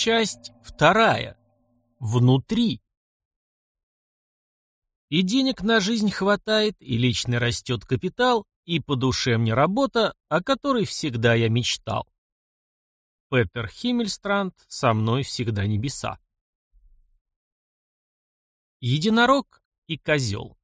Часть вторая. Внутри. И денег на жизнь хватает, и лично растет капитал, и по душе мне работа, о которой всегда я мечтал. Петер Химмельстранд, со мной всегда небеса. Единорог и козел.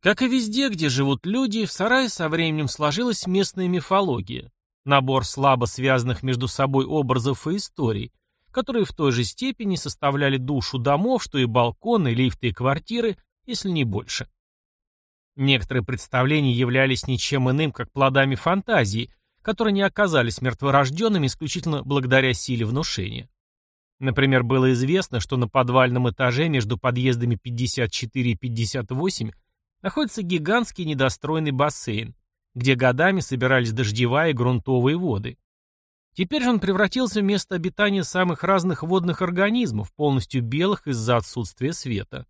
Как и везде, где живут люди, в сарае со временем сложилась местная мифология, Набор слабо связанных между собой образов и историй, которые в той же степени составляли душу домов, что и балконы, лифты и квартиры, если не больше. Некоторые представления являлись ничем иным, как плодами фантазии, которые не оказались мертворожденными исключительно благодаря силе внушения. Например, было известно, что на подвальном этаже между подъездами 54 и 58 находится гигантский недостроенный бассейн, где годами собирались дождевая и грунтовые воды. Теперь же он превратился в место обитания самых разных водных организмов, полностью белых из-за отсутствия света.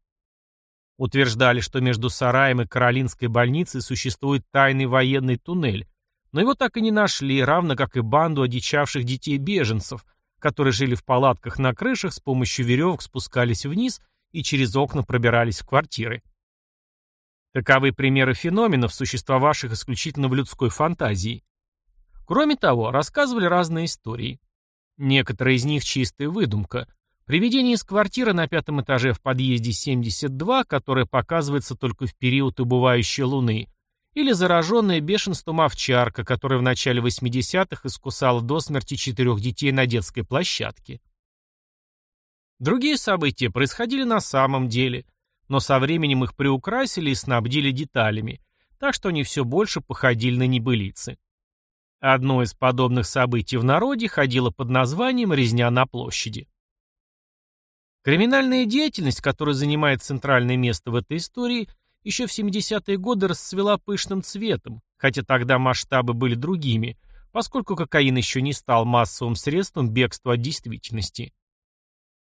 Утверждали, что между сараем и Каролинской больницей существует тайный военный туннель, но его так и не нашли, равно как и банду одичавших детей-беженцев, которые жили в палатках на крышах, с помощью веревок спускались вниз и через окна пробирались в квартиры. Таковы примеры феноменов, существовавших исключительно в людской фантазии. Кроме того, рассказывали разные истории. Некоторые из них чистая выдумка. Привидение из квартиры на пятом этаже в подъезде 72, которое показывается только в период убывающей луны, или зараженная бешенством овчарка, которая в начале 80-х искусала до смерти четырех детей на детской площадке. Другие события происходили на самом деле – но со временем их приукрасили и снабдили деталями, так что они все больше походили на небылицы. Одно из подобных событий в народе ходило под названием «Резня на площади». Криминальная деятельность, которая занимает центральное место в этой истории, еще в 70-е годы расцвела пышным цветом, хотя тогда масштабы были другими, поскольку кокаин еще не стал массовым средством бегства от действительности.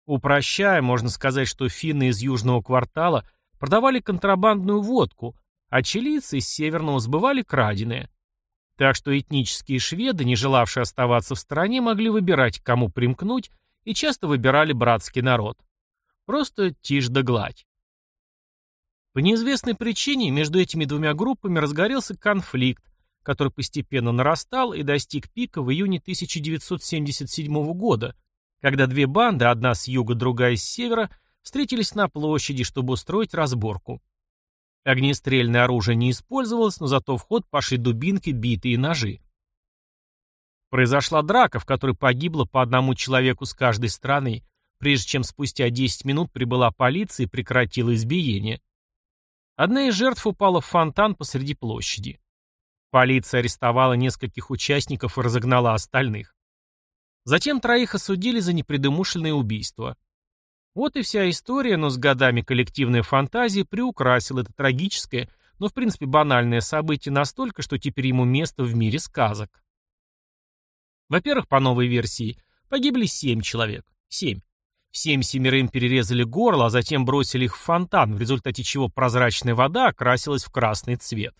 Упрощая, можно сказать, что финны из южного квартала продавали контрабандную водку, а чилийцы из северного сбывали краденое. Так что этнические шведы, не желавшие оставаться в стране, могли выбирать, кому примкнуть, и часто выбирали братский народ. Просто тишь да гладь. По неизвестной причине между этими двумя группами разгорелся конфликт, который постепенно нарастал и достиг пика в июне 1977 года, когда две банды, одна с юга, другая с севера, встретились на площади, чтобы устроить разборку. Огнестрельное оружие не использовалось, но зато в ход пошли дубинки, биты и ножи. Произошла драка, в которой погибло по одному человеку с каждой стороны, прежде чем спустя 10 минут прибыла полиция и прекратила избиение. Одна из жертв упала в фонтан посреди площади. Полиция арестовала нескольких участников и разогнала остальных. Затем троих осудили за непредумышленное убийство. Вот и вся история, но с годами коллективная фантазия приукрасила это трагическое, но в принципе банальное событие настолько, что теперь ему место в мире сказок. Во-первых, по новой версии, погибли семь человек. Семь. Всем семерым перерезали горло, а затем бросили их в фонтан, в результате чего прозрачная вода окрасилась в красный цвет.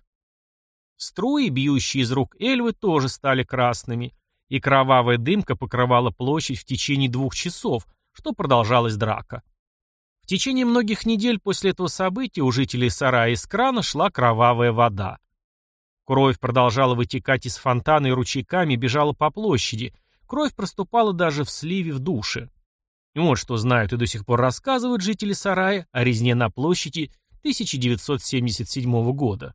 Струи, бьющие из рук эльвы, тоже стали красными, и кровавая дымка покрывала площадь в течение двух часов, что продолжалась драка. В течение многих недель после этого события у жителей сарая из крана шла кровавая вода. Кровь продолжала вытекать из фонтана и ручейками бежала по площади. Кровь проступала даже в сливе в душе. Вот что знают и до сих пор рассказывают жители сарая о резне на площади 1977 года.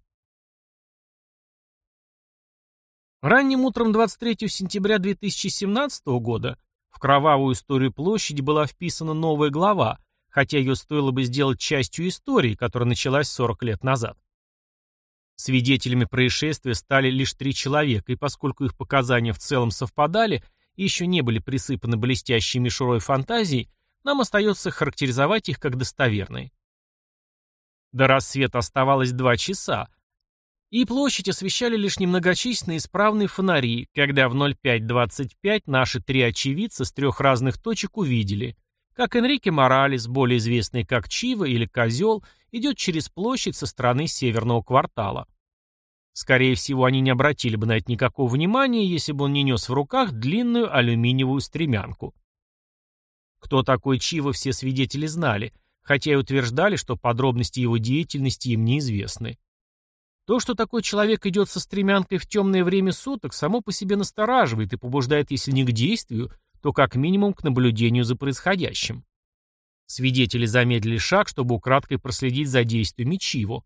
Ранним утром 23 сентября 2017 года в кровавую историю площади была вписана новая глава, хотя ее стоило бы сделать частью истории, которая началась 40 лет назад. Свидетелями происшествия стали лишь три человека, и поскольку их показания в целом совпадали и еще не были присыпаны блестящей мишурой фантазии, нам остается характеризовать их как достоверные. До рассвета оставалось два часа, и площадь освещали лишь немногочисленные исправные фонари, когда в 05.25 наши три очевидца с трех разных точек увидели, как Энрике Моралес, более известный как Чива или Козел, идет через площадь со стороны северного квартала. Скорее всего, они не обратили бы на это никакого внимания, если бы он не нес в руках длинную алюминиевую стремянку. Кто такой Чива, все свидетели знали, хотя и утверждали, что подробности его деятельности им неизвестны. То, что такой человек идет со стремянкой в темное время суток, само по себе настораживает и побуждает, если не к действию, то как минимум к наблюдению за происходящим. Свидетели замедлили шаг, чтобы украдкой проследить за действиями Чиво.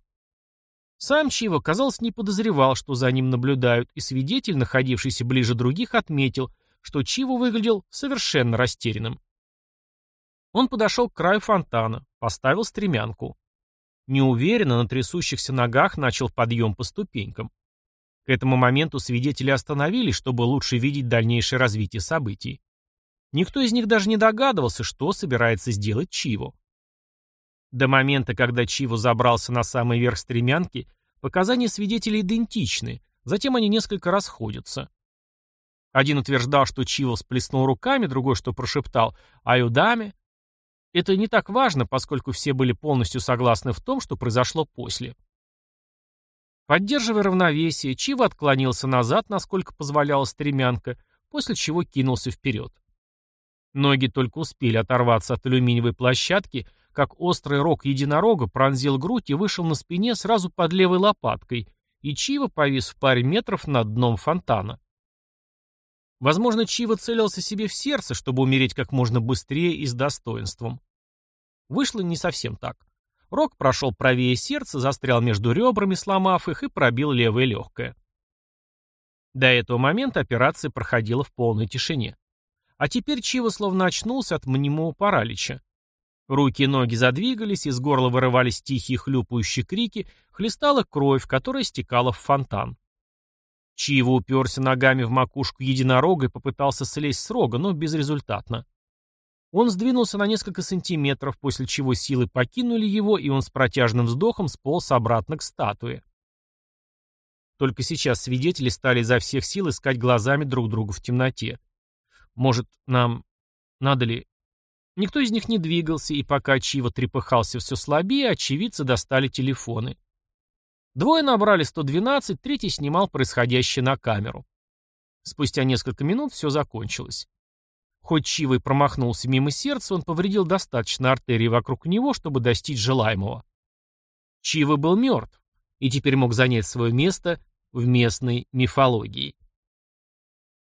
Сам Чиво, казалось, не подозревал, что за ним наблюдают, и свидетель, находившийся ближе других, отметил, что Чиво выглядел совершенно растерянным. Он подошел к краю фонтана, поставил стремянку. Неуверенно на трясущихся ногах начал подъем по ступенькам. К этому моменту свидетели остановились, чтобы лучше видеть дальнейшее развитие событий. Никто из них даже не догадывался, что собирается сделать Чиво. До момента, когда Чиво забрался на самый верх стремянки, показания свидетелей идентичны, затем они несколько расходятся. Один утверждал, что Чиво сплеснул руками, другой, что прошептал «Аюдаме». Это не так важно, поскольку все были полностью согласны в том, что произошло после. Поддерживая равновесие, Чиво отклонился назад, насколько позволяла стремянка, после чего кинулся вперед. Ноги только успели оторваться от алюминиевой площадки, как острый рог единорога пронзил грудь и вышел на спине сразу под левой лопаткой, и Чива повис в паре метров над дном фонтана. Возможно, Чива целился себе в сердце, чтобы умереть как можно быстрее и с достоинством. Вышло не совсем так. Рог прошел правее сердца, застрял между ребрами, сломав их, и пробил левое легкое. До этого момента операция проходила в полной тишине. А теперь Чива словно очнулся от мнимого паралича. Руки и ноги задвигались, из горла вырывались тихие хлюпающие крики, хлестала кровь, которая стекала в фонтан. Чива уперся ногами в макушку единорога и попытался слезть с рога, но безрезультатно. Он сдвинулся на несколько сантиметров, после чего силы покинули его, и он с протяжным вздохом сполз обратно к статуе. Только сейчас свидетели стали изо всех сил искать глазами друг друга в темноте. Может, нам... Надо ли... Никто из них не двигался, и пока Чива трепыхался все слабее, очевидцы достали телефоны. Двое набрали 112, третий снимал происходящее на камеру. Спустя несколько минут все закончилось. Хоть Чива и промахнулся мимо сердца, он повредил достаточно артерий вокруг него, чтобы достичь желаемого. Чива был мертв и теперь мог занять свое место в местной мифологии.